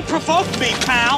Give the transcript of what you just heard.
Don't provoke me, pal!